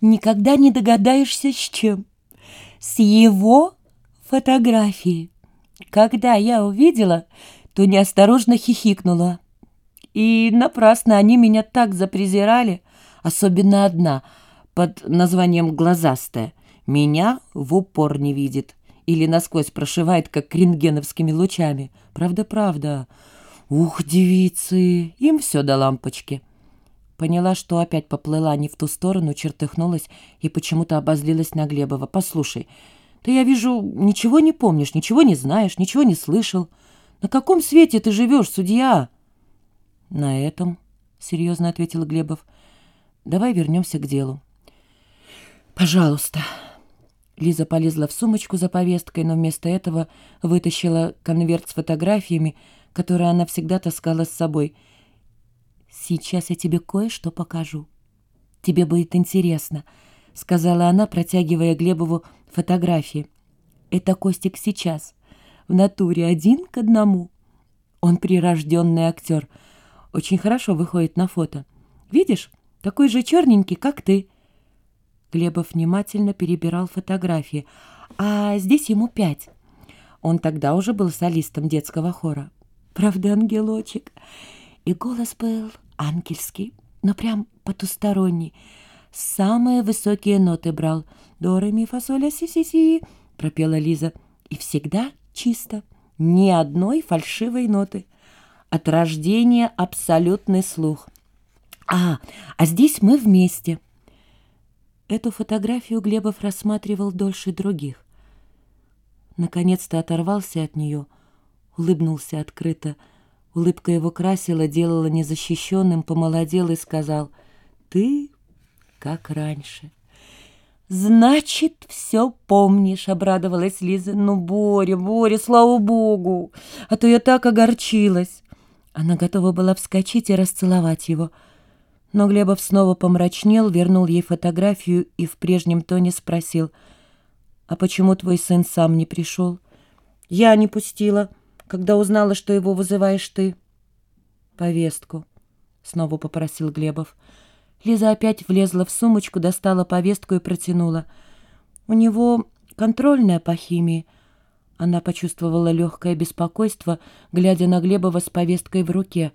никогда не догадаешься, с чем. С его фотографии. Когда я увидела, то неосторожно хихикнула. И напрасно они меня так запрезирали, особенно одна, под названием «глазастая». Меня в упор не видит или насквозь прошивает, как рентгеновскими лучами. Правда-правда. Ух, девицы, им все до лампочки. Поняла, что опять поплыла не в ту сторону, чертыхнулась и почему-то обозлилась на Глебова. «Послушай, ты, я вижу, ничего не помнишь, ничего не знаешь, ничего не слышал. На каком свете ты живешь, судья?» «На этом», — серьезно ответил Глебов. «Давай вернемся к делу». «Пожалуйста». Лиза полезла в сумочку за повесткой, но вместо этого вытащила конверт с фотографиями, которые она всегда таскала с собой. «Сейчас я тебе кое-что покажу. Тебе будет интересно», — сказала она, протягивая Глебову фотографии. «Это Костик сейчас, в натуре один к одному. Он прирожденный актер, очень хорошо выходит на фото. Видишь, такой же черненький, как ты». Глебов внимательно перебирал фотографии. «А здесь ему пять». Он тогда уже был солистом детского хора. «Правда, ангелочек?» И голос был ангельский, но прям потусторонний. Самые высокие ноты брал. «До, ми, фа, соль, си, си, си», — пропела Лиза. И всегда чисто, ни одной фальшивой ноты. От рождения абсолютный слух. «А, а здесь мы вместе». Эту фотографию Глебов рассматривал дольше других. Наконец-то оторвался от нее, улыбнулся открыто. Улыбка его красила, делала незащищенным, помолодел и сказал «Ты как раньше». «Значит, все помнишь», — обрадовалась Лиза. «Ну, Боря, Боря, слава богу! А то я так огорчилась!» Она готова была вскочить и расцеловать его — но Глебов снова помрачнел, вернул ей фотографию и в прежнем тоне спросил, «А почему твой сын сам не пришел?» «Я не пустила, когда узнала, что его вызываешь ты». «Повестку», — снова попросил Глебов. Лиза опять влезла в сумочку, достала повестку и протянула. «У него контрольная по химии». Она почувствовала легкое беспокойство, глядя на Глебова с повесткой в руке —